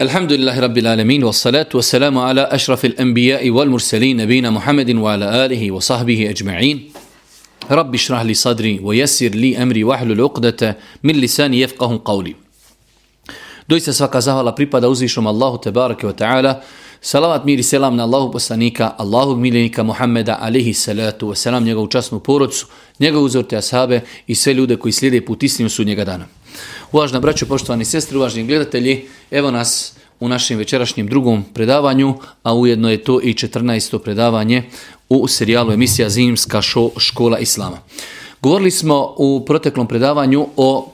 الحمد لله رب العالمين والصلاة والسلام على أشرف الأنبياء والمرسلين نبينا محمد وعلى آله وصحبه أجمعين رب اشرح لي صدري ويسر لي أمري واحلل عقدة من لساني يفقه قولي Doista svaka zahvala pripada uzvišom Allahu Tebarake wa ta'ala. Salavat mir i selam na Allahu poslanika, Allahog miljenika Muhammeda, alihi salatu wa salam, njegovu časnu porodcu, njegovu uzorte ashabe i sve ljude koji slijede put istinu sudnjega dana. Uvažna braćo, poštovani sestri, uvažni gledatelji, evo nas u našem večerašnjem drugom predavanju, a ujedno je to i 14. predavanje u serijalu emisija Zimska škola Islama. Govorili smo u proteklom predavanju o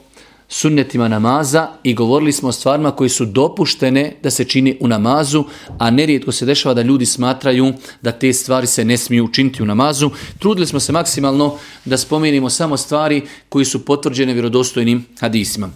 sunnetima namaza i govorili smo o stvarima koji su dopuštene da se čini u namazu, a nerijetko se dešava da ljudi smatraju da te stvari se ne smiju učiniti u namazu. Trudili smo se maksimalno da spomenimo samo stvari koji su potvrđene vjerodostojnim hadisima.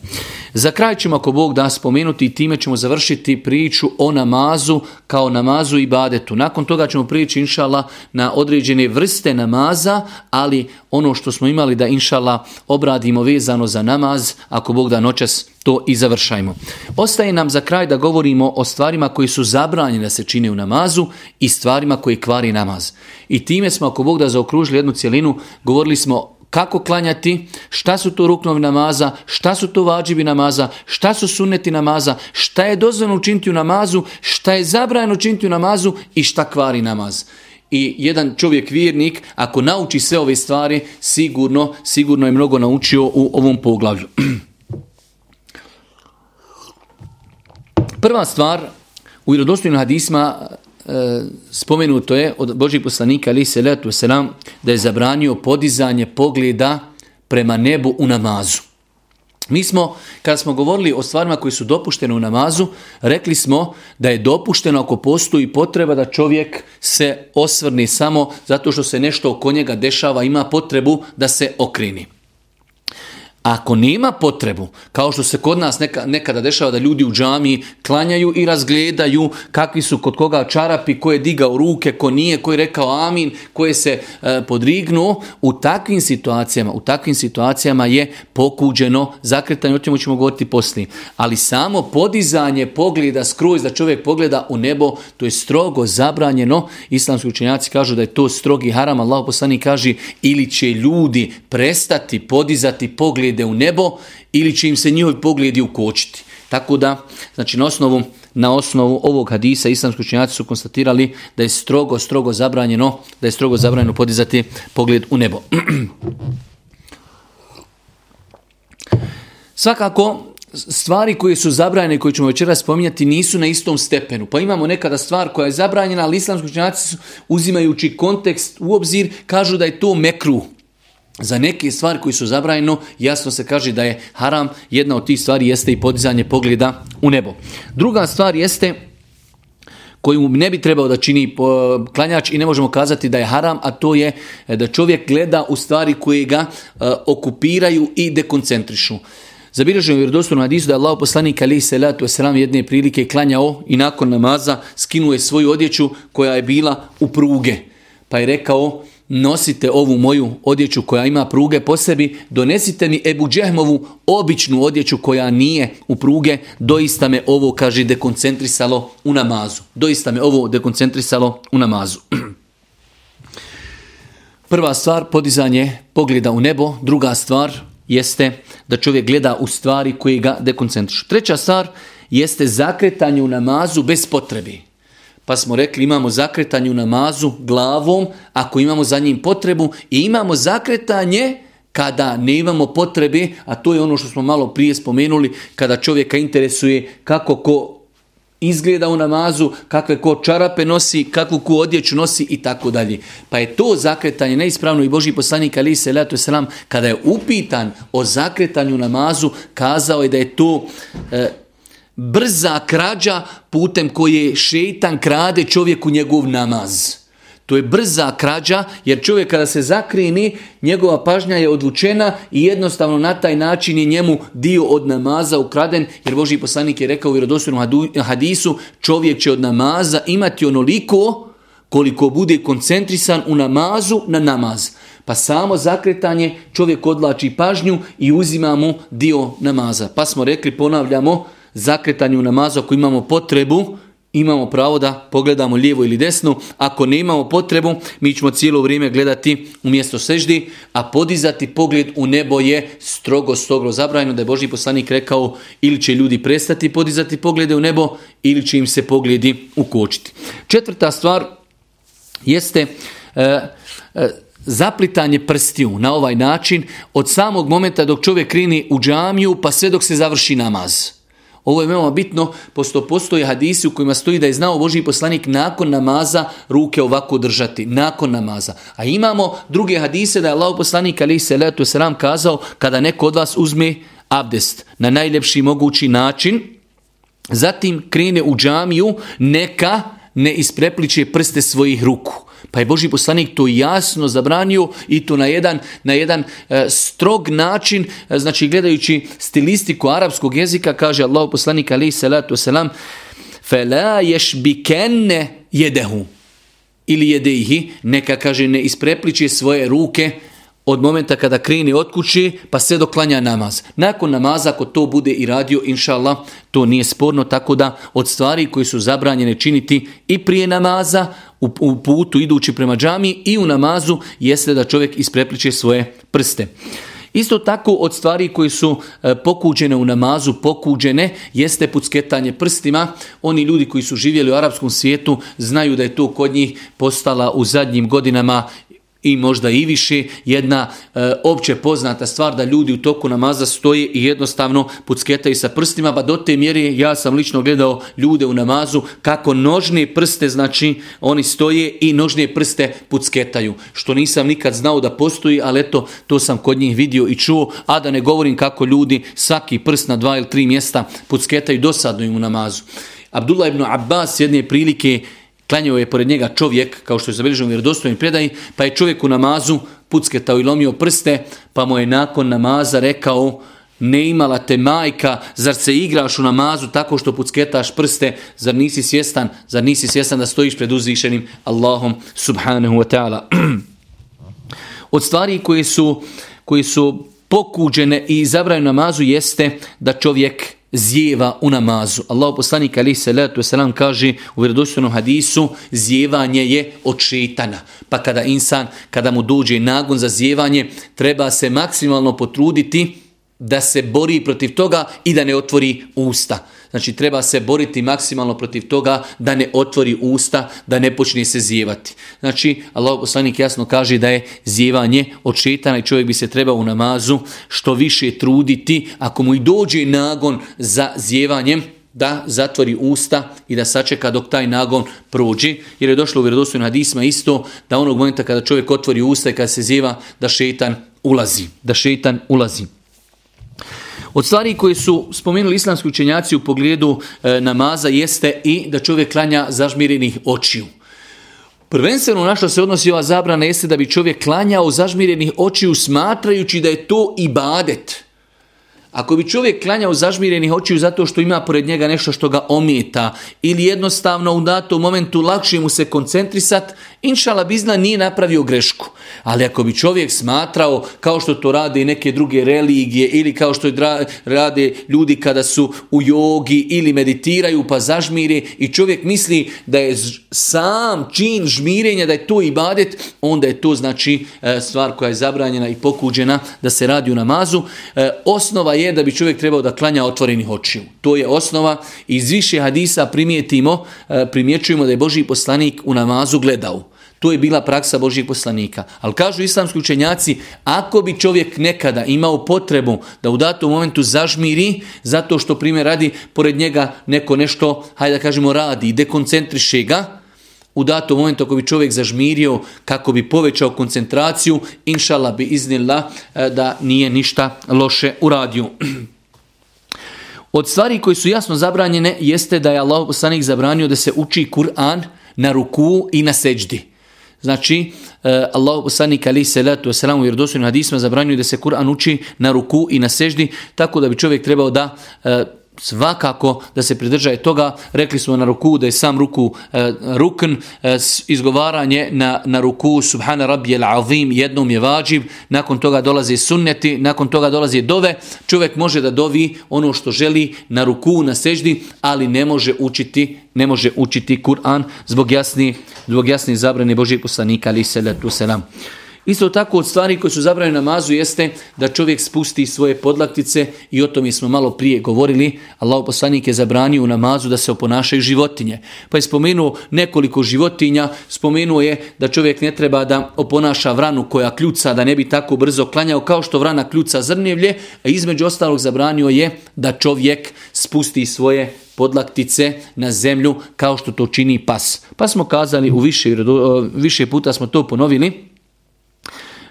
Za kraj ćemo ako Bog da spomenuti i time ćemo završiti priču o namazu kao namazu i badetu. Nakon toga ćemo prići inšala na određene vrste namaza, ali ono što smo imali da inšala obradimo vezano za namaz, ako Bog da noćas to i završajmo. Ostaje nam za kraj da govorimo o stvarima koji su zabranjene da se čine u namazu i stvarima koji kvari namaz. I time smo, ako Bog da zaokružili jednu cjelinu, govorili smo kako klanjati, šta su to ruknovi namaza, šta su to vađivi namaza, šta su suneti namaza, šta je dozvoljeno učiniti u namazu, šta je zabranjeno učiniti u namazu i šta kvari namaz. I jedan čovjek vjernik, ako nauči sve ove stvari, sigurno, sigurno je mnogo naučio u ovom poglavlju. Prva stvar, u irodostojnim hadisma e, spomenuto je od Božih poslanika ali se letu selam da je zabranio podizanje pogleda prema nebu u namazu. Mi smo, kada smo govorili o stvarima koji su dopuštene u namazu, rekli smo da je dopušteno ako postoji potreba da čovjek se osvrni samo zato što se nešto oko njega dešava, ima potrebu da se okrini. Ako nema potrebu, kao što se kod nas neka, nekada dešava da ljudi u džami klanjaju i razgledaju kakvi su kod koga čarapi, ko je digao ruke, ko nije, ko je rekao amin, ko je se e, podrignu, u takvim situacijama, u takvim situacijama je pokuđeno zakretanje, o čemu ćemo govoriti poslije. Ali samo podizanje pogleda skroz da čovjek pogleda u nebo, to je strogo zabranjeno. Islamski učenjaci kažu da je to strogi haram, Allah poslani kaže ili će ljudi prestati podizati pogled poglede u nebo ili će im se njihovi pogledi ukočiti. Tako da, znači na osnovu, na osnovu ovog hadisa islamski učenjaci su konstatirali da je strogo, strogo zabranjeno, da je strogo zabranjeno podizati pogled u nebo. Svakako, stvari koje su zabranjene, koje ćemo večera spominjati, nisu na istom stepenu. Pa imamo nekada stvar koja je zabranjena, ali islamski učenjaci uzimajući kontekst u obzir, kažu da je to mekruh. Za neke stvari koji su zabranjeno, jasno se kaže da je haram, jedna od tih stvari jeste i podizanje pogleda u nebo. Druga stvar jeste koju ne bi trebao da čini klanjač i ne možemo kazati da je haram, a to je e, da čovjek gleda u stvari koje ga e, okupiraju i dekoncentrišu. Zabilježeno vjerodostojno hadisu da je Allah poslanik ali salatu letu selam jedne prilike klanjao i nakon namaza skinuje svoju odjeću koja je bila u pruge. Pa je rekao nosite ovu moju odjeću koja ima pruge po sebi, donesite mi Ebu Džehmovu običnu odjeću koja nije u pruge, doista me ovo, kaže, dekoncentrisalo u namazu. Doista me ovo dekoncentrisalo u namazu. Prva stvar, podizanje pogleda u nebo. Druga stvar jeste da čovjek gleda u stvari koje ga dekoncentrišu. Treća stvar jeste zakretanje u namazu bez potrebi. Pa smo rekli imamo zakretanje u namazu glavom ako imamo za njim potrebu i imamo zakretanje kada ne imamo potrebe, a to je ono što smo malo prije spomenuli, kada čovjeka interesuje kako ko izgleda u namazu, kakve ko čarape nosi, kakvu ko odjeću nosi i tako dalje. Pa je to zakretanje neispravno i Boži poslanik Ali se letu selam kada je upitan o zakretanju namazu, kazao je da je to e, brza krađa putem koje šeitan krade čovjeku njegov namaz. To je brza krađa jer čovjek kada se zakrini, njegova pažnja je odvučena i jednostavno na taj način je njemu dio od namaza ukraden jer Boži poslanik je rekao u vjerodostojnom hadisu čovjek će od namaza imati onoliko koliko bude koncentrisan u namazu na namaz. Pa samo zakretanje čovjek odlači pažnju i uzima mu dio namaza. Pa smo rekli, ponavljamo, zakretanju namazu ako imamo potrebu, imamo pravo da pogledamo lijevo ili desno. Ako ne imamo potrebu, mi ćemo cijelo vrijeme gledati u mjesto seždi, a podizati pogled u nebo je strogo, strogo zabranjeno da je Boži poslanik rekao ili će ljudi prestati podizati poglede u nebo ili će im se pogledi ukočiti. Četvrta stvar jeste e, e, zaplitanje prstiju na ovaj način od samog momenta dok čovjek krini u džamiju pa sve dok se završi namaz. Ovo je veoma bitno, posto postoje hadisi u kojima stoji da je znao Boži poslanik nakon namaza ruke ovako držati, nakon namaza. A imamo druge hadise da je Allah poslanik ali se letu sram kazao kada neko od vas uzme abdest na najljepši mogući način, zatim krene u džamiju, neka ne isprepliče prste svojih ruku. Pa je Boži poslanik to jasno zabranio i to na jedan, na jedan e, strog način, e, znači gledajući stilistiku arapskog jezika, kaže Allah poslanik alaih salatu wasalam, فَلَا يَشْبِكَنَّ يَدَهُ ili jedeihi, neka kaže ne isprepliče svoje ruke od momenta kada kreni od kući pa sve doklanja namaz. Nakon namaza ako to bude i radio, inšallah, to nije sporno, tako da od stvari koje su zabranjene činiti i prije namaza, u, putu idući prema džami i u namazu jeste da čovjek isprepliče svoje prste. Isto tako od stvari koji su e, pokuđene u namazu, pokuđene, jeste pucketanje prstima. Oni ljudi koji su živjeli u arapskom svijetu znaju da je to kod njih postala u zadnjim godinama i možda i više jedna e, opće poznata stvar da ljudi u toku namaza stoje i jednostavno pucketaju sa prstima, pa do te mjere ja sam lično gledao ljude u namazu kako nožne prste, znači oni stoje i nožne prste pucketaju, što nisam nikad znao da postoji, ali eto, to sam kod njih vidio i čuo, a da ne govorim kako ljudi svaki prst na dva ili tri mjesta pucketaju dosadno im u namazu. Abdullah ibn Abbas jedne prilike Klanjao je pored njega čovjek, kao što je zabilježeno u vjerodostojnim predaji, pa je čovjek u namazu pucketao i lomio prste, pa mu je nakon namaza rekao, ne imala te majka, zar se igraš u namazu tako što pucketaš prste, zar nisi svjestan, zar nisi svjestan da stojiš pred uzvišenim Allahom subhanahu wa ta'ala. Od stvari koje su, koje su pokuđene i zabraju namazu jeste da čovjek zjeva u namazu. Allah poslanik ali salatu wasalam kaže u vjerodostojnom hadisu zjevanje je od šetana. Pa kada insan, kada mu dođe nagon za zjevanje, treba se maksimalno potruditi da se bori protiv toga i da ne otvori usta. Znači treba se boriti maksimalno protiv toga da ne otvori usta, da ne počne se zjevati. Znači Allah poslanik jasno kaže da je zjevanje od šetana i čovjek bi se trebao u namazu što više truditi ako mu i dođe nagon za zjevanjem da zatvori usta i da sačeka dok taj nagon prođe. Jer je došlo u vjerodostojnom hadisma isto da onog momenta kada čovjek otvori usta i kada se zjeva da šetan ulazi. Da šetan ulazi. Od stvari koje su spomenuli islamski učenjaci u pogledu e, namaza jeste i da čovjek klanja zažmirenih očiju. Prvenstveno na što se odnosi ova zabrana jeste da bi čovjek klanjao zažmirenih očiju smatrajući da je to ibadet. Ako bi čovjek klanjao zažmirenih očiju zato što ima pored njega nešto što ga omijeta ili jednostavno u datom momentu lakše mu se koncentrisat, inšala bizna nije napravio grešku. Ali ako bi čovjek smatrao kao što to rade i neke druge religije ili kao što rade ljudi kada su u jogi ili meditiraju pa zažmire i čovjek misli da je sam čin žmirenja, da je to ibadet, onda je to znači e, stvar koja je zabranjena i pokuđena da se radi u namazu. E, osnova je je da bi čovjek trebao da klanja otvorenih očiju. To je osnova. Iz više hadisa primijetimo, e, primjećujemo da je Boži poslanik u namazu gledao. To je bila praksa Božijeg poslanika. Ali kažu islamski učenjaci, ako bi čovjek nekada imao potrebu da u datom momentu zažmiri, zato što primjer radi, pored njega neko nešto, hajde da kažemo, radi i dekoncentriše ga, u datom momentu ako bi čovjek zažmirio kako bi povećao koncentraciju, inšala bi iznila e, da nije ništa loše uradio. Od stvari koje su jasno zabranjene jeste da je Allah poslanik zabranio da se uči Kur'an na ruku i na seđdi. Znači, e, Allah poslanik ali salatu wasalam u vjerodostojnim hadisma zabranjuje da se Kur'an uči na ruku i na seždi, tako da bi čovjek trebao da e, svakako da se pridržaje toga. Rekli smo na ruku da je sam ruku e, rukn, e, izgovaranje na, na ruku subhana rabbi azim jednom je vađiv, nakon toga dolazi sunneti, nakon toga dolazi dove. Čovjek može da dovi ono što želi na ruku, na seždi, ali ne može učiti ne može učiti Kur'an zbog jasni, zbog jasni zabrane Božijeg poslanika ali se selam. Isto tako od stvari koje su zabranjene namazu jeste da čovjek spusti svoje podlaktice i o tome smo malo prije govorili. Allah poslanik je zabranio u namazu da se oponašaju životinje. Pa je spomenuo nekoliko životinja, spomenuo je da čovjek ne treba da oponaša vranu koja kljuca, da ne bi tako brzo klanjao kao što vrana kljuca zrnjevlje, a između ostalog zabranio je da čovjek spusti svoje podlaktice na zemlju kao što to čini pas. Pa smo kazali u više, više puta smo to ponovili.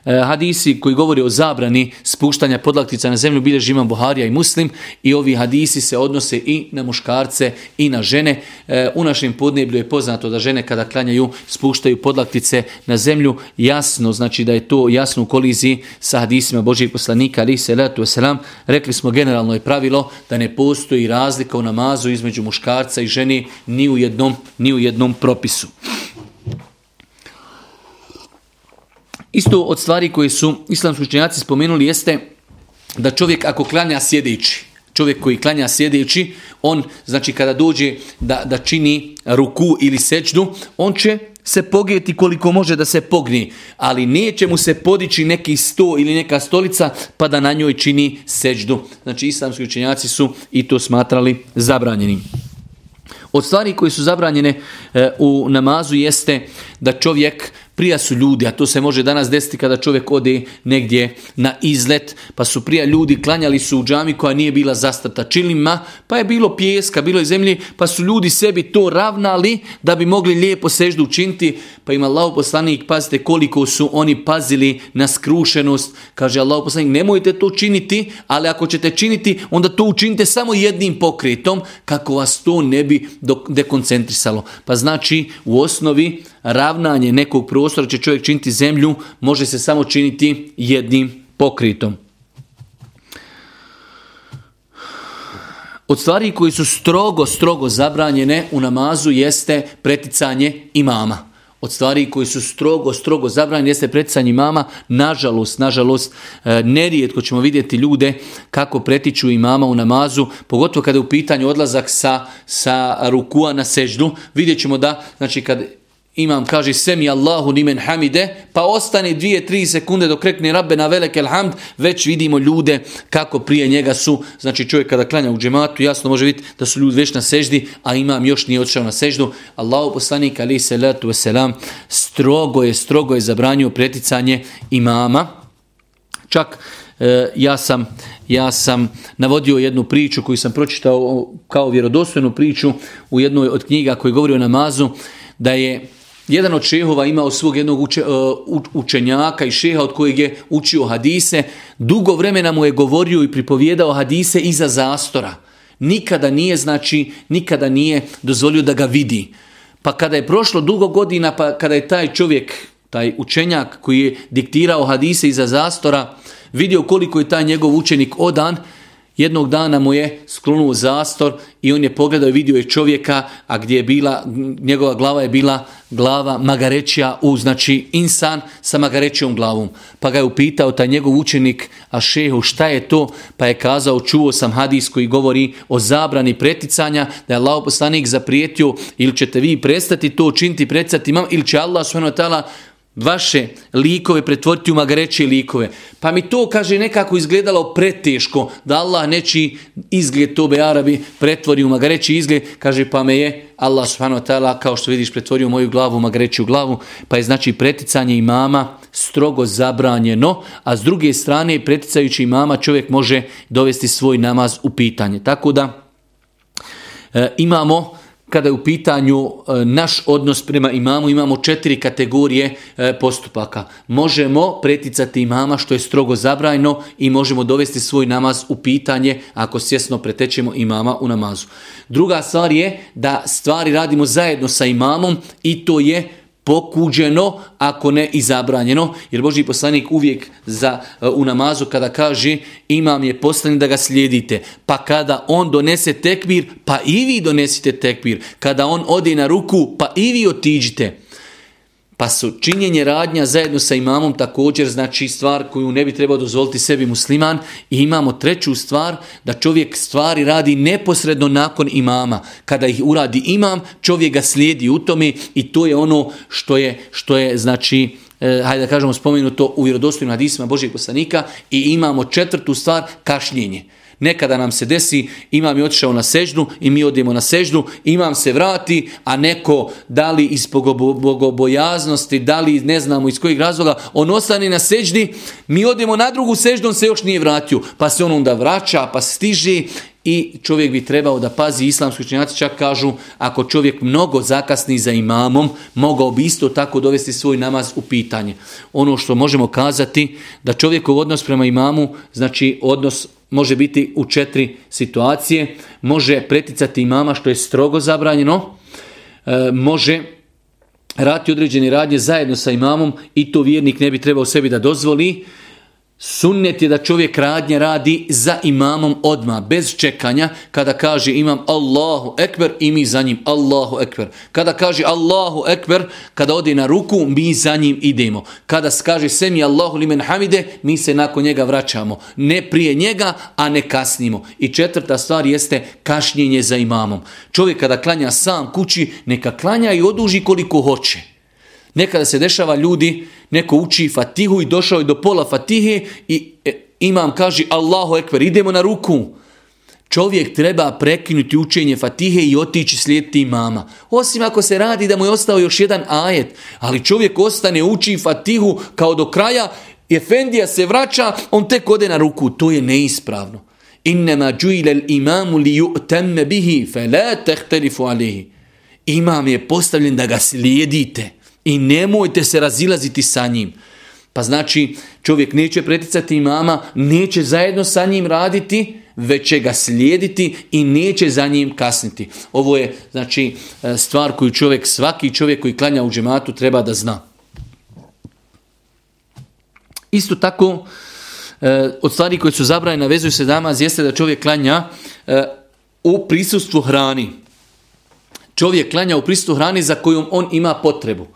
E, hadisi koji govori o zabrani spuštanja podlaktica na zemlju bilježi imam Buharija i Muslim i ovi hadisi se odnose i na muškarce i na žene. E, u našem podneblju je poznato da žene kada klanjaju spuštaju podlaktice na zemlju jasno, znači da je to jasno u koliziji sa hadisima Božih poslanika ali se letu selam. Rekli smo generalno je pravilo da ne postoji razlika u namazu između muškarca i žene ni u jednom, ni u jednom propisu. Isto od stvari koje su islamski učenjaci spomenuli jeste da čovjek ako klanja sjedeći, čovjek koji klanja sjedeći, on znači kada dođe da, da čini ruku ili sečdu, on će se pogijeti koliko može da se pogni, ali neće mu se podići neki sto ili neka stolica pa da na njoj čini seđdu. Znači islamski učenjaci su i to smatrali zabranjenim. Od stvari koje su zabranjene e, u namazu jeste da čovjek prija su ljudi, a to se može danas desiti kada čovjek ode negdje na izlet, pa su prija ljudi, klanjali su u džami koja nije bila zastata čilima, pa je bilo pjeska, bilo je zemlji, pa su ljudi sebi to ravnali da bi mogli lijepo seždu učiniti, pa ima Allah poslanik, pazite koliko su oni pazili na skrušenost, kaže Allah poslanik, nemojte to činiti, ali ako ćete činiti, onda to učinite samo jednim pokretom, kako vas to ne bi dekoncentrisalo. Pa znači, u osnovi, ravnanje nekog prostora će čovjek činiti zemlju, može se samo činiti jednim pokritom. Od stvari koji su strogo, strogo zabranjene u namazu jeste preticanje imama. Od stvari koji su strogo, strogo zabranjene jeste preticanje imama. Nažalost, nažalost, e, nerijetko ćemo vidjeti ljude kako pretiču imama u namazu, pogotovo kada je u pitanju odlazak sa, sa rukua na seždu. Vidjet ćemo da, znači kad Imam kaže semi Allahu nimen hamide, pa ostane dvije, tri sekunde dok rekne rabbe na velekel hamd, već vidimo ljude kako prije njega su, znači čovjek kada klanja u džematu, jasno može vidjeti da su ljudi već na seždi, a imam još nije otišao na seždu. Allahu poslanik ali se letu veselam strogo je, strogo je zabranio preticanje imama. Čak e, ja sam ja sam navodio jednu priču koju sam pročitao kao vjerodostojnu priču u jednoj od knjiga koji govori o namazu, da je jedan od šehova imao svog jednog uče, uh, učenjaka i šeha od kojeg je učio hadise. Dugo vremena mu je govorio i pripovjedao hadise iza zastora. Nikada nije, znači, nikada nije dozvolio da ga vidi. Pa kada je prošlo dugo godina, pa kada je taj čovjek, taj učenjak koji je diktirao hadise iza zastora, vidio koliko je taj njegov učenik odan, Jednog dana mu je sklonuo zastor i on je pogledao i vidio je čovjeka, a gdje je bila, njegova glava je bila glava magarećija u, znači insan sa magarećijom glavom. Pa ga je upitao taj njegov učenik, a šehu šta je to? Pa je kazao, čuo sam hadis koji govori o zabrani preticanja, da je Allah poslanik zaprijetio ili ćete vi prestati to činiti, preticati imam, ili će Allah subhanahu vaše likove pretvoriti u magareće likove. Pa mi to, kaže, nekako izgledalo preteško da Allah neći izgled tobe Arabi pretvori u magareći izgled. Kaže, pa me je Allah subhanahu wa ta'ala, kao što vidiš, pretvorio moju glavu u magareću glavu. Pa je znači preticanje imama strogo zabranjeno, a s druge strane preticajući imama čovjek može dovesti svoj namaz u pitanje. Tako da e, imamo kada je u pitanju e, naš odnos prema imamu, imamo četiri kategorije e, postupaka. Možemo preticati imama što je strogo zabrajno i možemo dovesti svoj namaz u pitanje ako svjesno pretećemo imama u namazu. Druga stvar je da stvari radimo zajedno sa imamom i to je pokuđeno, ako ne i zabranjeno, jer Boži poslanik uvijek za, e, u namazu kada kaže imam je poslanik da ga slijedite, pa kada on donese tekbir, pa i vi donesite tekbir, kada on ode na ruku, pa i vi otiđite. Pa su činjenje radnja zajedno sa imamom također znači stvar koju ne bi trebao dozvoliti sebi musliman. I imamo treću stvar da čovjek stvari radi neposredno nakon imama. Kada ih uradi imam, čovjek ga slijedi u tome i to je ono što je, što je znači eh, hajde da kažemo spomenuto u vjerodostojnim hadisima Božijeg poslanika i imamo četvrtu stvar kašnjenje. Nekada nam se desi, imam je otišao na seždu i mi odemo na seždu, imam se vrati, a neko, da li iz bogobojaznosti, da li ne znamo iz kojih razloga, on ostane na seždi, mi odemo na drugu seždu, on se još nije vratio, pa se on onda vraća, pa stiže i čovjek bi trebao da pazi, islamski učenjaci čak kažu, ako čovjek mnogo zakasni za imamom, mogao bi isto tako dovesti svoj namaz u pitanje. Ono što možemo kazati, da čovjekov odnos prema imamu, znači odnos može biti u četiri situacije. Može preticati imama što je strogo zabranjeno. E, može rati određene radnje zajedno sa imamom i to vjernik ne bi trebao sebi da dozvoli. Sunnet je da čovjek radnje radi za imamom odma bez čekanja, kada kaže imam Allahu ekber i mi za njim Allahu ekber. Kada kaže Allahu ekber, kada ode na ruku, mi za njim idemo. Kada kaže semi Allahu limen hamide, mi se nakon njega vraćamo. Ne prije njega, a ne kasnimo. I četvrta stvar jeste kašnjenje za imamom. Čovjek kada klanja sam kući, neka klanja i oduži koliko hoće. Nekada se dešava ljudi, neko uči fatihu i došao je do pola fatihe i e, imam kaže Allahu ekber, idemo na ruku. Čovjek treba prekinuti učenje fatihe i otići slijediti imama. Osim ako se radi da mu je ostao još jedan ajet. Ali čovjek ostane, uči fatihu kao do kraja, Efendija se vraća, on tek ode na ruku. To je neispravno. Innama džuile imamu li ju'temme bihi, fe la tehtelifu alihi. Imam je postavljen da ga slijedite. I nemojte se razilaziti sa njim. Pa znači čovjek neće preticati imama, neće zajedno sa njim raditi, već će ga slijediti i neće za njim kasniti. Ovo je znači e, stvar koju čovjek, svaki čovjek koji klanja u džematu treba da zna. Isto tako, e, od stvari koje su zabrane vezuju se namaz jeste da čovjek klanja e, u prisustvu hrani. Čovjek klanja u prisustvu hrani za kojom on ima potrebu.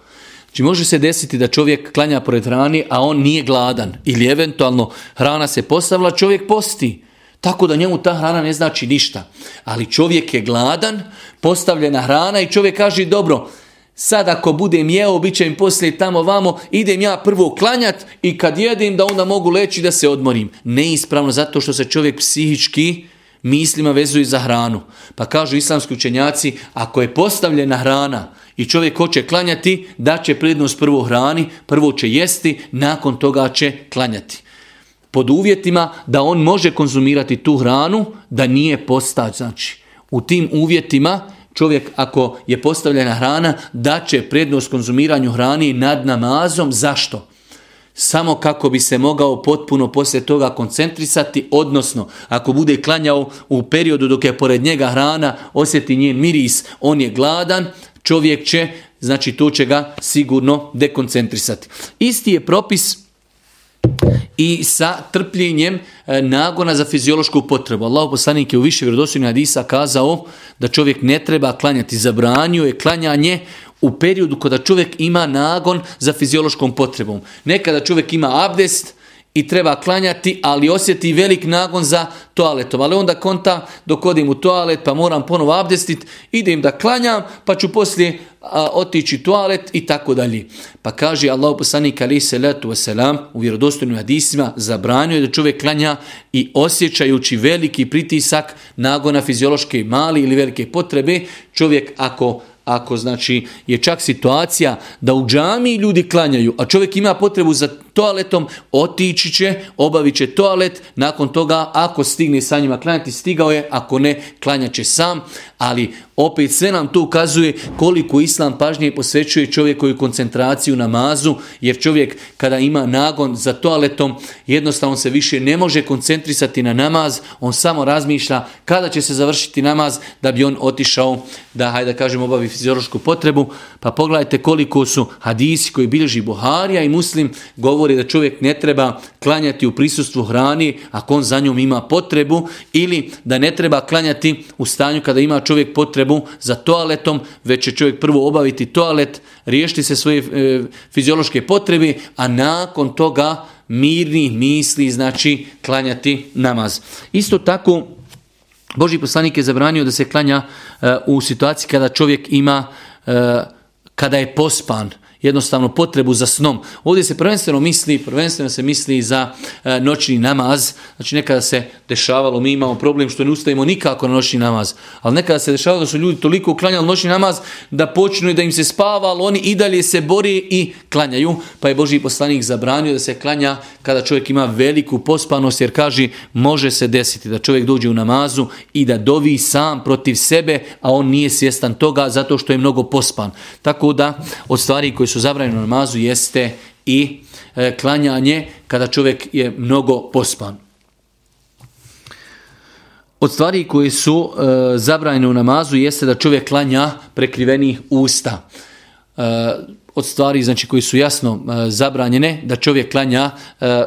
Znači može se desiti da čovjek klanja pored hrani, a on nije gladan. Ili eventualno hrana se postavila, čovjek posti. Tako da njemu ta hrana ne znači ništa. Ali čovjek je gladan, postavljena hrana i čovjek kaže dobro, sad ako budem jeo, bit će im poslije tamo vamo, idem ja prvo klanjat i kad jedem da onda mogu leći da se odmorim. Neispravno zato što se čovjek psihički mislima vezuje za hranu. Pa kažu islamski učenjaci, ako je postavljena hrana, i čovjek hoće klanjati, da će prednost prvo hrani, prvo će jesti, nakon toga će klanjati. Pod uvjetima da on može konzumirati tu hranu, da nije postać. Znači, u tim uvjetima čovjek ako je postavljena hrana, da će prednost konzumiranju hrani nad namazom. Zašto? samo kako bi se mogao potpuno poslije toga koncentrisati, odnosno ako bude klanjao u periodu dok je pored njega hrana, osjeti njen miris, on je gladan, čovjek će, znači to će ga sigurno dekoncentrisati. Isti je propis i sa trpljenjem e, nagona za fiziološku potrebu. Allah poslanik je u više vjerodostojnih hadisa kazao da čovjek ne treba klanjati. Zabranio je klanjanje u periodu kada čovjek ima nagon za fiziološkom potrebom. Nekada čovjek ima abdest, i treba klanjati, ali osjeti velik nagon za toaletom. Ali onda konta dok odim u toalet pa moram ponovo abdestit, idem da klanjam pa ću poslije a, otići toalet i tako dalje. Pa kaže Allah poslanik ali se letu wasalam u vjerodostojnim hadisima zabranio je da čovjek klanja i osjećajući veliki pritisak nagona fiziološke mali ili velike potrebe, čovjek ako ako znači je čak situacija da u džami ljudi klanjaju, a čovjek ima potrebu za toaletom, otići će, obavit će toalet, nakon toga ako stigne sa njima klanjati, stigao je, ako ne, klanjaće sam, ali opet sve nam to ukazuje koliko islam pažnje posvećuje čovjekovi koncentraciju namazu, jer čovjek kada ima nagon za toaletom, jednostavno se više ne može koncentrisati na namaz, on samo razmišlja kada će se završiti namaz da bi on otišao da, hajde da kažem, obavi fiziološku potrebu. Pa pogledajte koliko su hadisi koji bilježi Buharija i Muslim govori da čovjek ne treba klanjati u prisustvu hrani ako on za njom ima potrebu ili da ne treba klanjati u stanju kada ima čovjek potrebu za toaletom, već će čovjek prvo obaviti toalet, riješiti se svoje e, fiziološke potrebe, a nakon toga mirni misli, znači klanjati namaz. Isto tako, Boži poslanik je zabranio da se klanja e, u situaciji kada čovjek ima, e, kada je pospan, jednostavno potrebu za snom. Ovdje se prvenstveno misli, prvenstveno se misli za e, noćni namaz. Znači nekada se dešavalo, mi imamo problem što ne ustajemo nikako na noćni namaz. Ali nekada se dešavalo da su ljudi toliko uklanjali noćni namaz da počnu i da im se spava, ali oni i dalje se bori i klanjaju. Pa je Boži poslanik zabranio da se klanja kada čovjek ima veliku pospanost jer kaže može se desiti da čovjek dođe u namazu i da dovi sam protiv sebe, a on nije svjestan toga zato što je mnogo pospan. Tako da od stvari koje su zabranjene namazu jeste i e, klanjanje kada čovjek je mnogo pospan. Od stvari koje su e, zabranjene u namazu jeste da čovjek klanja prekrivenih usta. E, od stvari znači koji su jasno e, zabranjene da čovjek klanja e,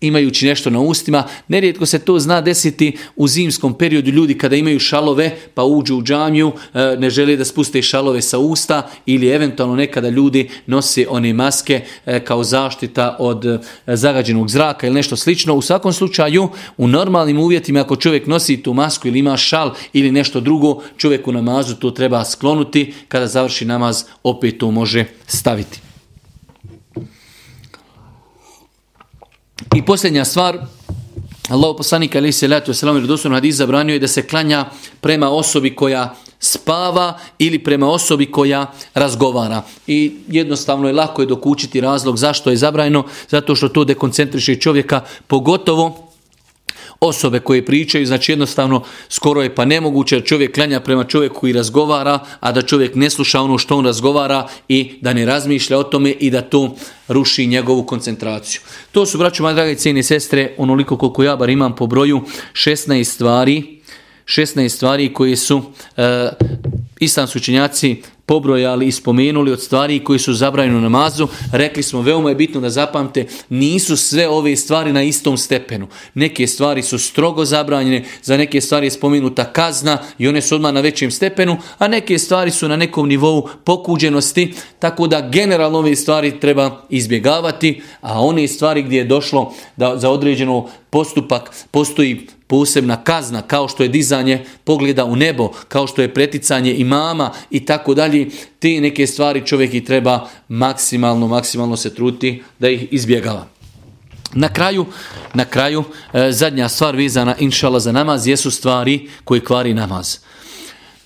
imajući nešto na ustima. Nerijetko se to zna desiti u zimskom periodu ljudi kada imaju šalove pa uđu u džamiju, e, ne žele da spuste šalove sa usta ili eventualno nekada ljudi nose one maske e, kao zaštita od e, zagađenog zraka ili nešto slično. U svakom slučaju, u normalnim uvjetima ako čovjek nosi tu masku ili ima šal ili nešto drugo, čovjek u namazu to treba sklonuti. Kada završi namaz, opet to može staviti. I posljednja stvar, Allah poslanik ali se letu selam ili doslovno hadis zabranio je da se klanja prema osobi koja spava ili prema osobi koja razgovara. I jednostavno je lako je dokučiti razlog zašto je zabranjeno, zato što to dekoncentriše čovjeka, pogotovo osobe koje pričaju, znači jednostavno skoro je pa nemoguće da čovjek klanja prema čovjeku koji razgovara, a da čovjek ne sluša ono što on razgovara i da ne razmišlja o tome i da to ruši njegovu koncentraciju. To su, braću moje drage cijene sestre, onoliko koliko ja bar imam po broju, 16 stvari, 16 stvari koje su e, islamski učenjaci pobrojali i spomenuli od stvari koji su zabranjene u namazu. Rekli smo, veoma je bitno da zapamte, nisu sve ove stvari na istom stepenu. Neke stvari su strogo zabranjene, za neke stvari je spomenuta kazna i one su odmah na većem stepenu, a neke stvari su na nekom nivou pokuđenosti, tako da generalno ove stvari treba izbjegavati, a one stvari gdje je došlo da za određeno postupak postoji posebna kazna kao što je dizanje pogleda u nebo, kao što je preticanje imama i tako dalje, te neke stvari čovjek i treba maksimalno, maksimalno se truti da ih izbjegava. Na kraju, na kraju e, zadnja stvar vezana inšala za namaz jesu stvari koje kvari namaz.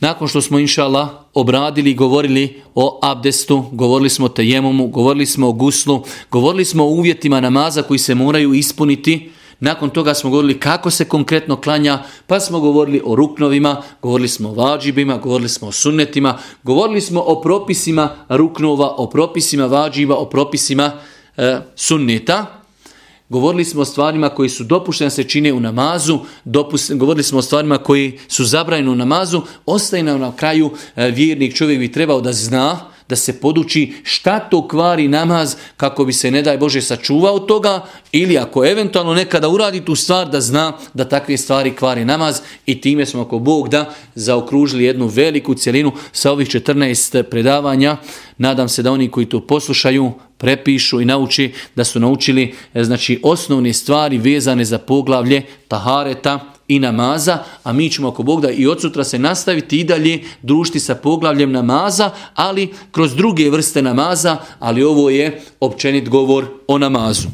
Nakon što smo inšala obradili i govorili o abdestu, govorili smo o tejemomu, govorili smo o guslu, govorili smo o uvjetima namaza koji se moraju ispuniti, nakon toga smo govorili kako se konkretno klanja, pa smo govorili o ruknovima, govorili smo o vađibima, govorili smo o sunnetima, govorili smo o propisima ruknova, o propisima vađiba, o propisima e, sunneta. Govorili smo o stvarima koji su dopuštene se čine u namazu, dopust, govorili smo o stvarima koji su zabranjeni u namazu, ostaje nam na kraju e, vjernik čovjek bi trebao da zna, da se poduči šta to kvari namaz kako bi se ne daj Bože sačuvao toga ili ako eventualno nekada uradi tu stvar da zna da takve stvari kvari namaz i time smo ako Bog da zaokružili jednu veliku cjelinu sa ovih 14 predavanja. Nadam se da oni koji to poslušaju prepišu i nauči da su naučili e, znači osnovne stvari vezane za poglavlje tahareta, i namaza, a mi ćemo ako Bog da i od sutra se nastaviti i dalje družiti sa poglavljem namaza, ali kroz druge vrste namaza, ali ovo je općenit govor o namazu.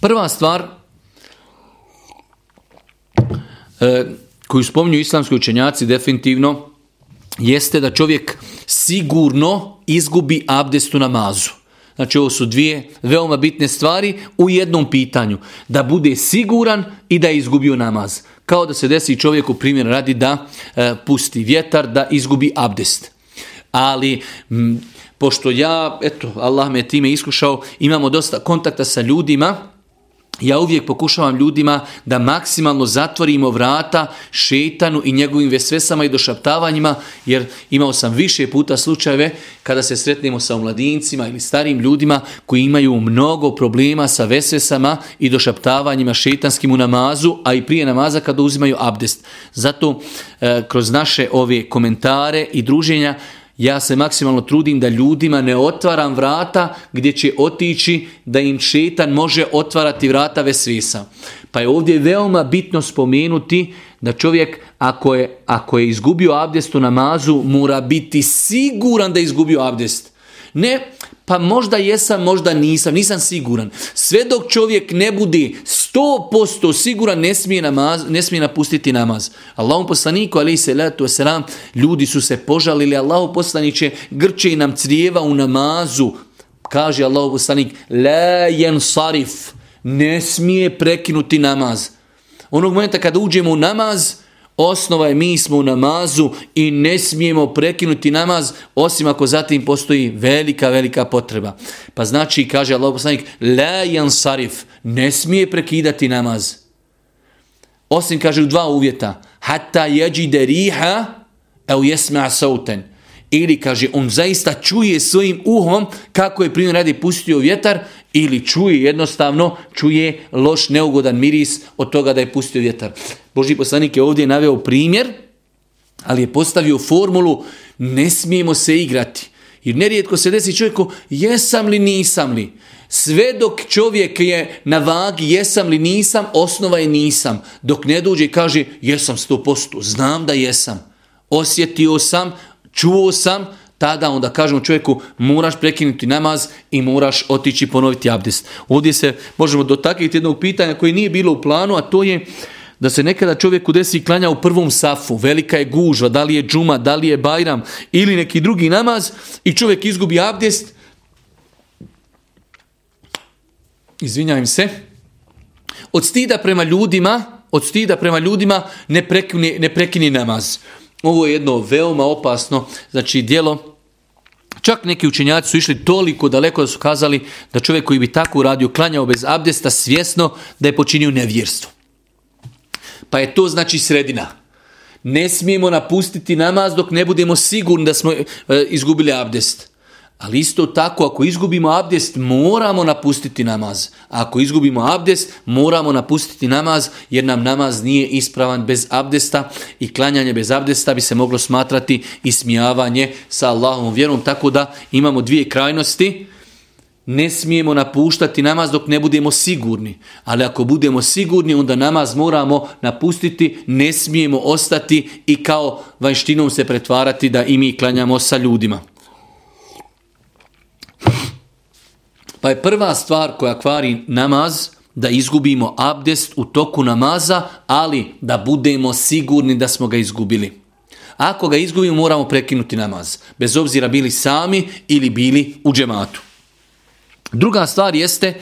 Prva stvar e, koju spominju islamski učenjaci definitivno jeste da čovjek sigurno izgubi abdest u namazu. Znači ovo su dvije veoma bitne stvari u jednom pitanju. Da bude siguran i da je izgubio namaz. Kao da se desi čovjeku primjer radi da e, pusti vjetar, da izgubi abdest. Ali pošto ja, eto, Allah me time iskušao, imamo dosta kontakta sa ljudima, ja uvijek pokušavam ljudima da maksimalno zatvorimo vrata šetanu i njegovim vesvesama i došaptavanjima, jer imao sam više puta slučajeve kada se sretnemo sa omladincima ili starim ljudima koji imaju mnogo problema sa vesvesama i došaptavanjima šetanskim u namazu, a i prije namaza kada uzimaju abdest. Zato eh, kroz naše ove komentare i druženja ja se maksimalno trudim da ljudima ne otvaram vrata gdje će otići da im šetan može otvarati vrata vesvisa. Pa je ovdje veoma bitno spomenuti da čovjek ako je, ako je izgubio abdest u namazu mora biti siguran da je izgubio abdest. Ne, pa možda jesam, možda nisam, nisam siguran. Sve dok čovjek ne bude 100% siguran, ne smije, namaz, ne smije napustiti namaz. Allahom poslaniku, ali se letu selam, ljudi su se požalili, Allahom poslaniće, grče nam crijeva u namazu. Kaže Allahom poslanik, la sarif, ne smije prekinuti namaz. Onog momenta kada uđemo u namaz, Osnova je mi smo u namazu i ne smijemo prekinuti namaz osim ako zatim postoji velika, velika potreba. Pa znači, kaže Allah poslanik, la sarif, ne smije prekidati namaz. Osim, kaže, u dva uvjeta. Hatta jeđi riha, au jesma sauten. Ili, kaže, on zaista čuje svojim uhom kako je primjer radi pustio vjetar ili čuje jednostavno, čuje loš, neugodan miris od toga da je pustio vjetar. Boži poslanik je ovdje naveo primjer, ali je postavio formulu ne smijemo se igrati. Jer nerijetko se desi čovjeku jesam li, nisam li. Sve dok čovjek je na vagi jesam li, nisam, osnova je nisam. Dok ne dođe i kaže jesam 100%, znam da jesam. Osjetio sam, čuo sam, tada onda kažemo čovjeku moraš prekinuti namaz i moraš otići ponoviti abdest. Ovdje se možemo dotaknuti jednog pitanja koje nije bilo u planu, a to je da se nekada čovjeku desi klanja u prvom safu, velika je gužva, da li je džuma, da li je bajram ili neki drugi namaz i čovjek izgubi abdest. Izvinjavam se. Od stida prema ljudima, od stida prema ljudima ne prekini, ne prekini namaz. Ovo je jedno veoma opasno, znači dijelo Čak neki učenjaci su išli toliko daleko da su kazali da čovjek koji bi tako uradio klanjao bez abdesta svjesno da je počinio nevjerstvo. Pa je to znači sredina. Ne smijemo napustiti namaz dok ne budemo sigurni da smo e, izgubili abdest. Ali isto tako, ako izgubimo abdest, moramo napustiti namaz. Ako izgubimo abdest, moramo napustiti namaz, jer nam namaz nije ispravan bez abdesta i klanjanje bez abdesta bi se moglo smatrati ismijavanje sa Allahom vjerom. Tako da imamo dvije krajnosti. Ne smijemo napuštati namaz dok ne budemo sigurni. Ali ako budemo sigurni, onda namaz moramo napustiti, ne smijemo ostati i kao vanštinom se pretvarati da i mi klanjamo sa ljudima. Pa je prva stvar koja kvari namaz da izgubimo abdest u toku namaza, ali da budemo sigurni da smo ga izgubili. Ako ga izgubimo, moramo prekinuti namaz, bez obzira bili sami ili bili u džematu. Druga stvar jeste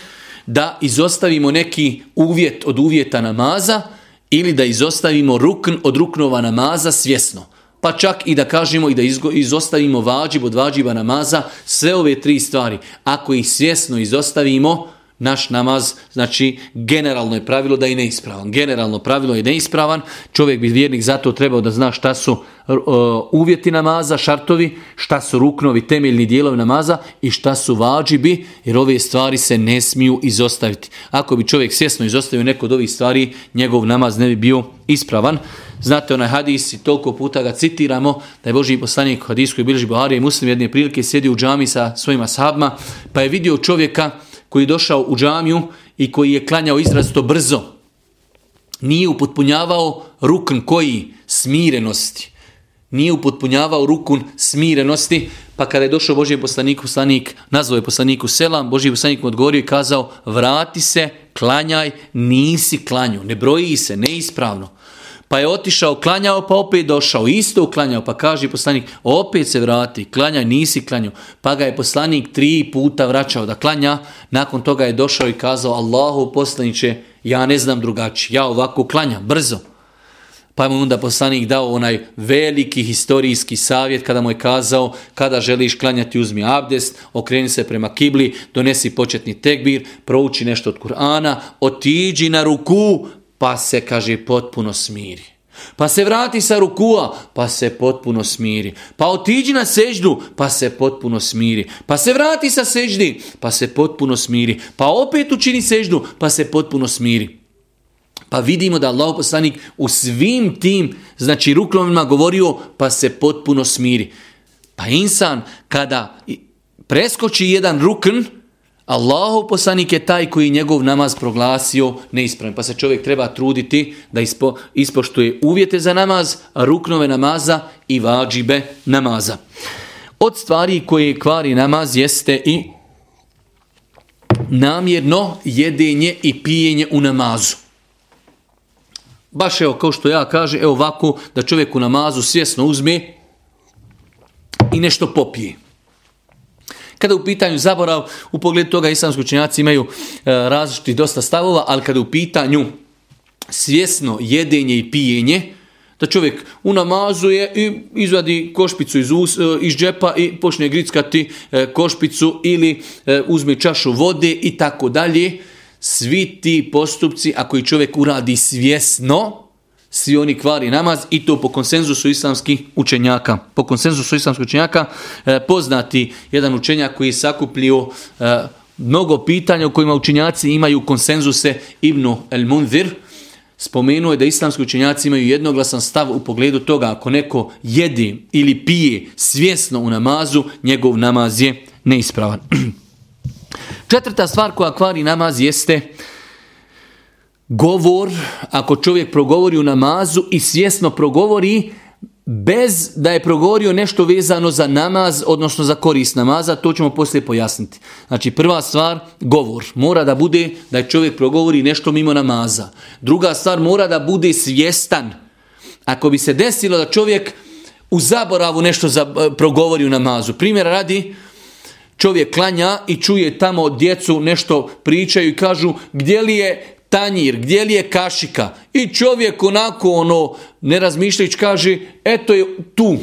da izostavimo neki uvjet od uvjeta namaza ili da izostavimo rukn od ruknova namaza svjesno pa čak i da kažemo i da izostavimo vađib od vađiba namaza, sve ove tri stvari, ako ih svjesno izostavimo, naš namaz, znači generalno je pravilo da je neispravan. Generalno pravilo je neispravan, čovjek bi vjernik zato trebao da zna šta su uvjeti namaza, šartovi, šta su ruknovi, temeljni dijelovi namaza i šta su vađibi, jer ove stvari se ne smiju izostaviti. Ako bi čovjek svjesno izostavio neko od ovih stvari, njegov namaz ne bi bio ispravan. Znate onaj hadis i toliko puta ga citiramo, da je Boži poslanik hadisku i bilježi Buhari i muslim jedne prilike sjedio u džami sa svojima sahabima, pa je vidio čovjeka koji je došao u džamiju i koji je klanjao izrazito brzo. Nije upotpunjavao rukn koji smirenosti. Nije upotpunjavao rukun smirenosti, pa kada je došao Božji poslanik, poslanik nazvao je poslaniku selam, Božji poslanik mu odgovorio i kazao vrati se, klanjaj, nisi klanju, ne broji se, neispravno. Pa je otišao, klanjao, pa opet došao. Isto uklanjao, pa kaže poslanik, opet se vrati, klanjaj, nisi klanjao. Pa ga je poslanik tri puta vraćao da klanja. Nakon toga je došao i kazao, Allahu poslaniće, ja ne znam drugačije, ja ovako klanjam, brzo. Pa mu onda poslanik dao onaj veliki historijski savjet kada mu je kazao kada želiš klanjati uzmi abdest, okreni se prema kibli, donesi početni tekbir, prouči nešto od Kur'ana, otiđi na ruku pa se, kaže, potpuno smiri. Pa se vrati sa rukua, pa se potpuno smiri. Pa otiđi na seždu, pa se potpuno smiri. Pa se vrati sa seždi, pa se potpuno smiri. Pa opet učini seždu, pa se potpuno smiri. Pa vidimo da Allah poslanik u svim tim, znači ruklovima govorio, pa se potpuno smiri. Pa insan kada preskoči jedan rukn, Allahov poslanik je taj koji njegov namaz proglasio neispravnim. Pa se čovjek treba truditi da ispo, ispoštuje uvjete za namaz, ruknove namaza i vađibe namaza. Od stvari koje kvari namaz jeste i namjerno jedenje i pijenje u namazu. Baš evo, kao što ja kaže, evo ovako, da čovjek u namazu svjesno uzme i nešto popije. Kada u pitanju zaborav, u pogledu toga islamski učenjaci imaju e, različiti dosta stavova, ali kada u pitanju svjesno jedenje i pijenje, da čovjek u namazu je i izvadi košpicu iz, us, e, iz džepa i počne grickati e, košpicu ili e, uzme čašu vode i tako dalje. Svi ti postupci, ako i čovjek uradi svjesno, svi oni kvari namaz i to po konsenzusu islamskih učenjaka. Po konsenzusu islamskih učenjaka e, poznati jedan učenjak koji je sakuplio e, mnogo pitanja u kojima učenjaci imaju konsenzuse Ibnu El Munzir, spomenuo je da islamski učenjaci imaju jednoglasan stav u pogledu toga ako neko jede ili pije svjesno u namazu, njegov namaz je neispravan. Četvrta stvar koja kvari namaz jeste govor, ako čovjek progovori u namazu i svjesno progovori bez da je progovorio nešto vezano za namaz, odnosno za korist namaza, to ćemo poslije pojasniti. Znači prva stvar, govor. Mora da bude da je čovjek progovori nešto mimo namaza. Druga stvar, mora da bude svjestan. Ako bi se desilo da čovjek u zaboravu nešto za, e, progovori u namazu. Primjer radi, čovjek klanja i čuje tamo djecu nešto pričaju i kažu gdje li je tanjir, gdje li je kašika? I čovjek onako ono, ne razmišljajući kaže, eto je tu.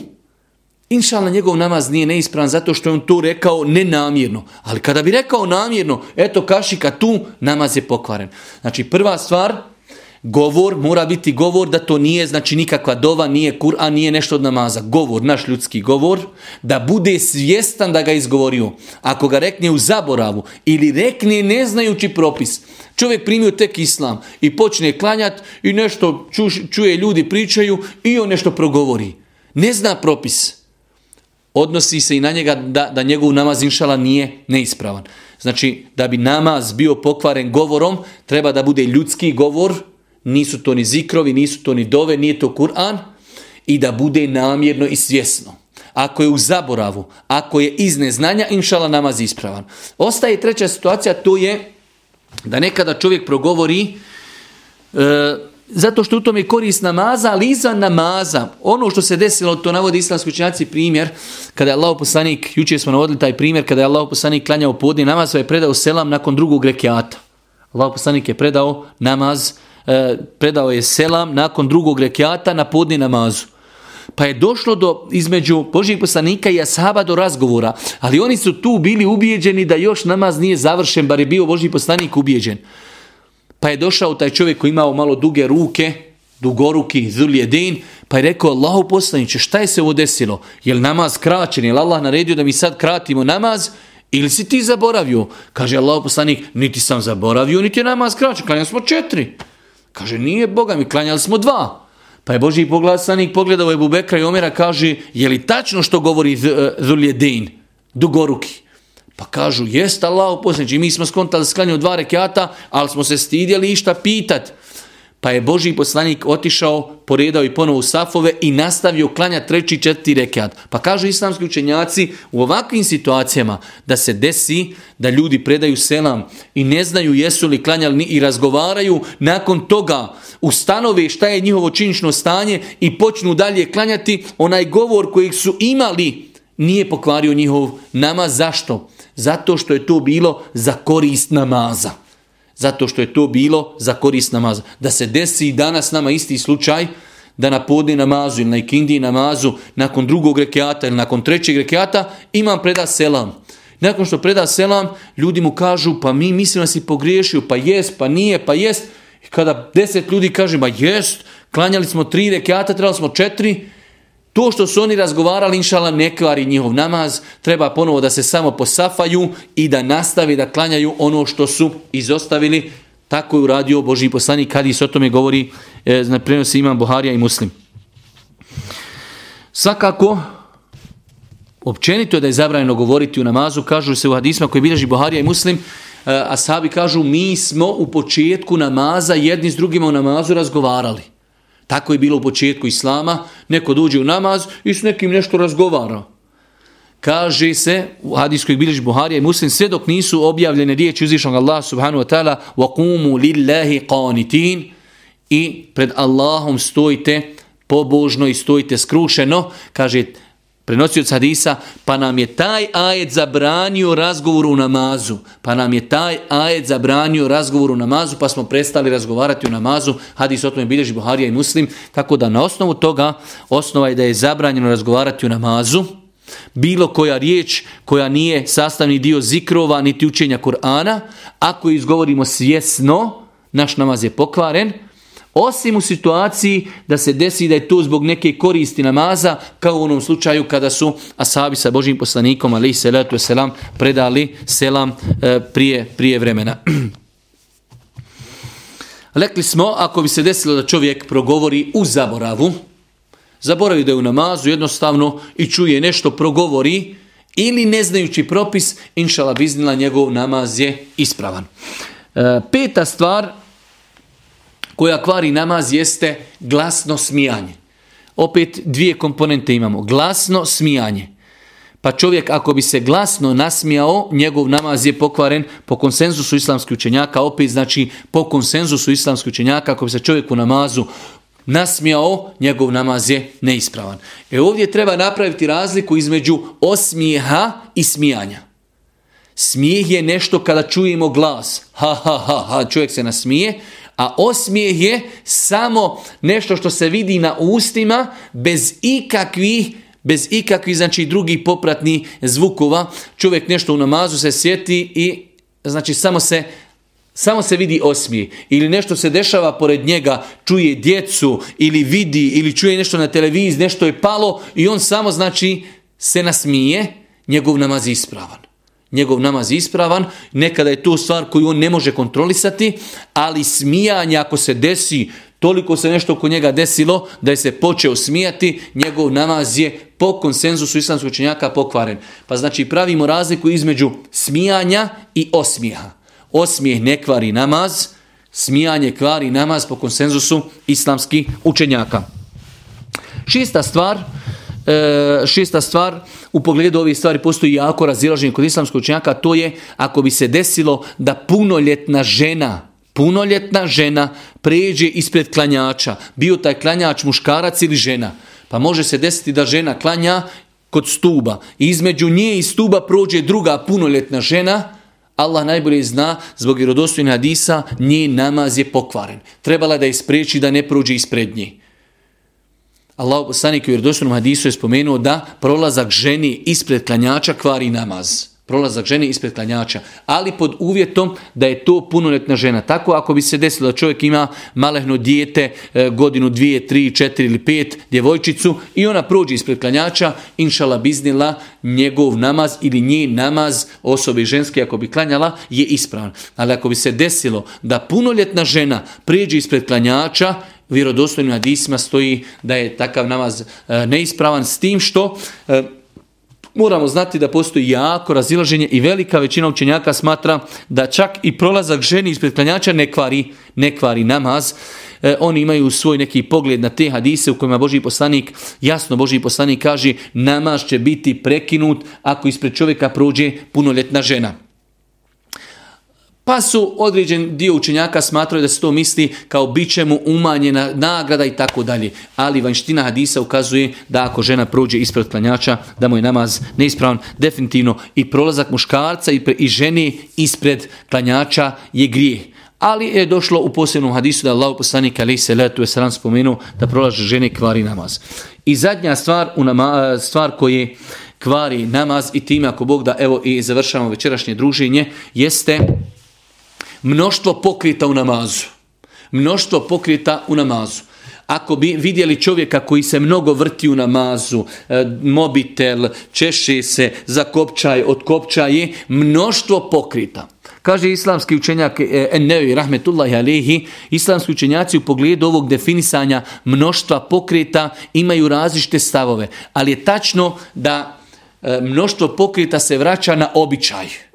Inšalna njegov namaz nije neispravan zato što je on to rekao nenamjerno. Ali kada bi rekao namjerno, eto kašika tu, namaz je pokvaren. Znači prva stvar, Govor mora biti govor da to nije znači nikakva dova, nije Kur'an, nije nešto od namaza. Govor, naš ljudski govor, da bude svjestan da ga izgovorio. Ako ga rekne u zaboravu ili rekne ne znajući propis, čovjek primio tek islam i počne klanjati i nešto čuje ljudi pričaju i on nešto progovori. Ne zna propis. Odnosi se i na njega da, da njegov namaz inšala nije neispravan. Znači, da bi namaz bio pokvaren govorom, treba da bude ljudski govor, nisu to ni zikrovi, nisu to ni dove, nije to Kur'an i da bude namjerno i svjesno. Ako je u zaboravu, ako je iz neznanja, inšala namaz ispravan. Ostaje treća situacija, to je da nekada čovjek progovori e, zato što u tome je korist namaza, ali izvan namaza, ono što se desilo, to navodi islamski učenjaci primjer, kada je Allah poslanik, jučer smo navodili taj primjer, kada je Allah poslanik klanjao podni namaz, pa je predao selam nakon drugog rekiata. Allah poslanik je predao namaz E, predao je selam nakon drugog rekiata na podni namazu. Pa je došlo do između Božijeg poslanika i ashaba do razgovora, ali oni su tu bili ubijeđeni da još namaz nije završen, bar je bio Božji poslanik ubijeđen. Pa je došao taj čovjek koji imao malo duge ruke, dugoruki, zuljedin, pa je rekao Allahu poslaniće, šta je se ovo desilo? Je li namaz kraćen? Je li Allah naredio da mi sad kratimo namaz? Ili si ti zaboravio? Kaže Allahu poslanik, niti sam zaboravio, niti je namaz kraćen, klanjamo smo četiri. Kaže, nije Boga mi, klanjali smo dva. Pa je Boži poglasanik pogledao Ebu Bekra i Omera, kaže, je li tačno što govori eh, Zuljedin, dugoruki? Pa kažu, jest Allah uposljednici, mi smo skontali sklanju dva rekiata, ali smo se stidjeli išta pitat. Pa je Boži poslanik otišao, poredao i ponovo u safove i nastavio klanja treći četiri rekiat. Pa kažu islamski učenjaci u ovakvim situacijama da se desi da ljudi predaju selam i ne znaju jesu li klanjali i razgovaraju, nakon toga ustanove šta je njihovo činično stanje i počnu dalje klanjati, onaj govor kojeg su imali nije pokvario njihov namaz. Zašto? Zato što je to bilo za korist namaza zato što je to bilo za korist namaza. Da se desi i danas nama isti slučaj, da na podni namazu ili na ikindi namazu, nakon drugog rekiata ili nakon trećeg rekiata, imam preda selam. Nakon što preda selam, ljudi mu kažu, pa mi mislimo da si pogriješio, pa jest, pa nije, pa jest. I kada deset ljudi kaže, ma jest, klanjali smo tri rekiata, trebali smo četiri, to što su oni razgovarali, inšala, ne kvari njihov namaz, treba ponovo da se samo posafaju i da nastavi da klanjaju ono što su izostavili. Tako je uradio Boži poslanik kad se o tome govori e, na prenosi imam Buharija i Muslim. Svakako, općenito je da je zabranjeno govoriti u namazu, kažu se u hadisma koji bilježi Buharija i Muslim, e, a sahabi kažu mi smo u početku namaza jedni s drugima u namazu razgovarali. Tako je bilo u početku Islama, neko dođe u namaz i s nekim nešto razgovara. Kaže se u hadijskoj bilježi Buharija i Muslim, sve dok nisu objavljene riječi uzvišnog Allah subhanu wa ta'ala وَقُومُوا لِلَّهِ قَانِتِينَ i pred Allahom stojite pobožno i stojite skrušeno, kaže prenosioc hadisa, pa nam je taj ajet zabranio razgovor u namazu. Pa nam je taj ajet zabranio razgovor u namazu, pa smo prestali razgovarati u namazu. Hadis o tome bilježi Buharija i Muslim. Tako da na osnovu toga, osnova je da je zabranjeno razgovarati u namazu. Bilo koja riječ koja nije sastavni dio zikrova niti učenja Kur'ana, ako izgovorimo svjesno, naš namaz je pokvaren, osim u situaciji da se desi da je to zbog neke koristi namaza, kao u onom slučaju kada su asabi sa Božim poslanikom, ali salatu selam, predali selam e, prije, prije vremena. Lekli smo, ako bi se desilo da čovjek progovori u zaboravu, zaboravi da je u namazu jednostavno i čuje nešto, progovori, ili ne znajući propis, inšala biznila, njegov namaz je ispravan. E, peta stvar, koja kvari namaz jeste glasno smijanje. Opet dvije komponente imamo. Glasno smijanje. Pa čovjek ako bi se glasno nasmijao, njegov namaz je pokvaren po konsenzusu islamskih učenjaka. Opet znači po konsenzusu islamskih učenjaka ako bi se čovjek u namazu nasmijao, njegov namaz je neispravan. E ovdje treba napraviti razliku između osmijeha i smijanja. Smijeh je nešto kada čujemo glas. Ha, ha, ha, ha, čovjek se nasmije, a osmijeh je samo nešto što se vidi na ustima bez ikakvih bez ikakvih znači drugi popratni zvukova. Čovjek nešto u namazu se sjeti i znači samo se samo se vidi osmije ili nešto se dešava pored njega, čuje djecu ili vidi ili čuje nešto na televiziji, nešto je palo i on samo znači se nasmije, njegov namaz je ispravan njegov namaz ispravan, nekada je to stvar koju on ne može kontrolisati, ali smijanje ako se desi, toliko se nešto oko njega desilo da je se počeo smijati, njegov namaz je po konsenzusu islamskog učenjaka pokvaren. Pa znači pravimo razliku između smijanja i osmijeha. Osmijeh ne kvari namaz, smijanje kvari namaz po konsenzusu islamskih učenjaka. Šista stvar, E, šesta stvar, u pogledu ovih stvari postoji jako razilaženje kod islamskog učenjaka, to je ako bi se desilo da punoljetna žena, punoljetna žena pređe ispred klanjača, bio taj klanjač muškarac ili žena, pa može se desiti da žena klanja kod stuba i između nje i stuba prođe druga punoljetna žena, Allah najbolje zna, zbog vjerodostojnih hadisa, nje namaz je pokvaren. Trebala da je spriječi da ne prođe ispred nje. Allah poslanik u vjerodostojnom hadisu je spomenuo da prolazak ženi ispred klanjača kvari namaz. Prolazak ženi ispred klanjača, ali pod uvjetom da je to punoljetna žena. Tako ako bi se desilo da čovjek ima malehno dijete, e, godinu, dvije, tri, četiri ili pet, djevojčicu i ona prođe ispred klanjača, inšala biznila, njegov namaz ili nje namaz osobe ženske ako bi klanjala je ispravan. Ali ako bi se desilo da punoljetna žena pređe ispred klanjača, vjerodostojnim hadisima stoji da je takav namaz e, neispravan s tim što e, Moramo znati da postoji jako razilaženje i velika većina učenjaka smatra da čak i prolazak ženi ispred klanjača ne kvari, ne kvari namaz. E, oni imaju svoj neki pogled na te hadise u kojima Boži poslanik, jasno Boži poslanik kaže namaz će biti prekinut ako ispred čovjeka prođe punoljetna žena. Pa su određen dio učenjaka smatrali da se to misli kao bit će mu umanjena nagrada i tako dalje. Ali vanština hadisa ukazuje da ako žena prođe ispred klanjača, da mu je namaz neispravan, definitivno i prolazak muškarca i, pre, i žene ispred klanjača je grijeh. Ali je došlo u posebnom hadisu da Allah poslanik ali se letu je sram spomenuo da prolaže žene kvari namaz. I zadnja stvar, u nama, stvar koje kvari namaz i time ako Bog da evo i završamo večerašnje druženje jeste mnoštvo pokrita u namazu. Mnoštvo pokrita u namazu. Ako bi vidjeli čovjeka koji se mnogo vrti u namazu, e, mobitel, češe se, zakopčaj, otkopčaje, mnoštvo pokrita. Kaže islamski učenjak Ennevi rahmetullahi alehi, islamski učenjaci u pogledu ovog definisanja mnoštva pokreta imaju različite stavove, ali je tačno da e, mnoštvo pokreta se vraća na običaj.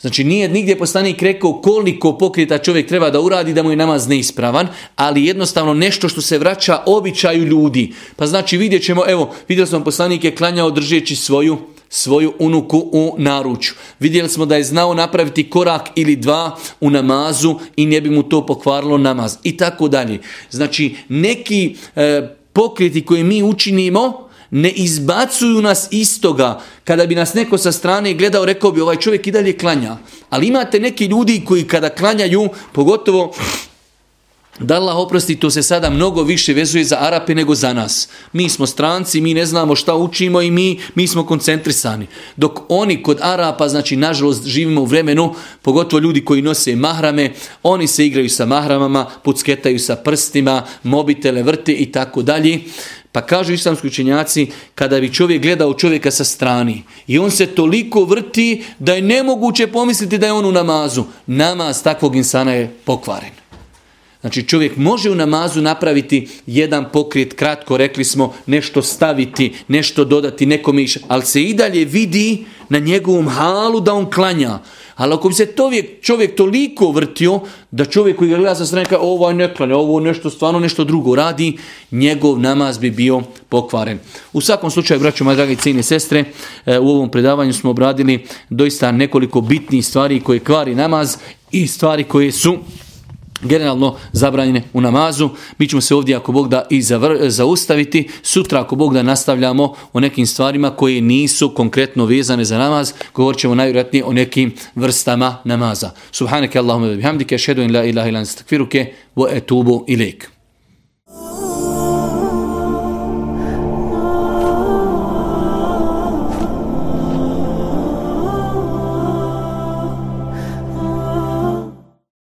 Znači nije nigdje poslanik rekao koliko pokreta čovjek treba da uradi da mu je namaz neispravan, ali jednostavno nešto što se vraća običaju ljudi. Pa znači vidjet ćemo, evo, vidjeli smo poslanik je klanjao držeći svoju svoju unuku u naručju. Vidjeli smo da je znao napraviti korak ili dva u namazu i ne bi mu to pokvarilo namaz. I tako dalje. Znači neki e, pokreti koje mi učinimo, ne izbacuju nas istoga. Kada bi nas neko sa strane gledao, rekao bi ovaj čovjek i dalje klanja. Ali imate neki ljudi koji kada klanjaju, pogotovo da Allah oprosti, to se sada mnogo više vezuje za Arape nego za nas. Mi smo stranci, mi ne znamo šta učimo i mi, mi smo koncentrisani. Dok oni kod Arapa, znači nažalost živimo u vremenu, pogotovo ljudi koji nose mahrame, oni se igraju sa mahramama, pucketaju sa prstima, mobitele vrte i tako dalje. Pa kažu islamski učenjaci, kada bi čovjek gledao čovjeka sa strani i on se toliko vrti da je nemoguće pomisliti da je on u namazu, namaz takvog insana je pokvaren. Znači čovjek može u namazu napraviti jedan pokret, kratko rekli smo, nešto staviti, nešto dodati, nekom iš, ali se i dalje vidi na njegovom halu da on klanja. Ali ako bi se čovjek, čovjek toliko vrtio, da čovjek koji ga gleda sa strane kao ovaj ne klanja, ovo nešto stvarno nešto drugo radi, njegov namaz bi bio pokvaren. U svakom slučaju, braćo moje dragi cijene sestre, e, u ovom predavanju smo obradili doista nekoliko bitnih stvari koje kvari namaz i stvari koje su generalno zabranjene u namazu. Mi ćemo se ovdje ako Bog da i zavr, zaustaviti. Sutra ako Bog da nastavljamo o nekim stvarima koje nisu konkretno vezane za namaz. Govorit ćemo najvjerojatnije o nekim vrstama namaza. Subhaneke Allahumma bihamdike, šedu in la ilaha ilan stakfiruke, wa etubu ilik.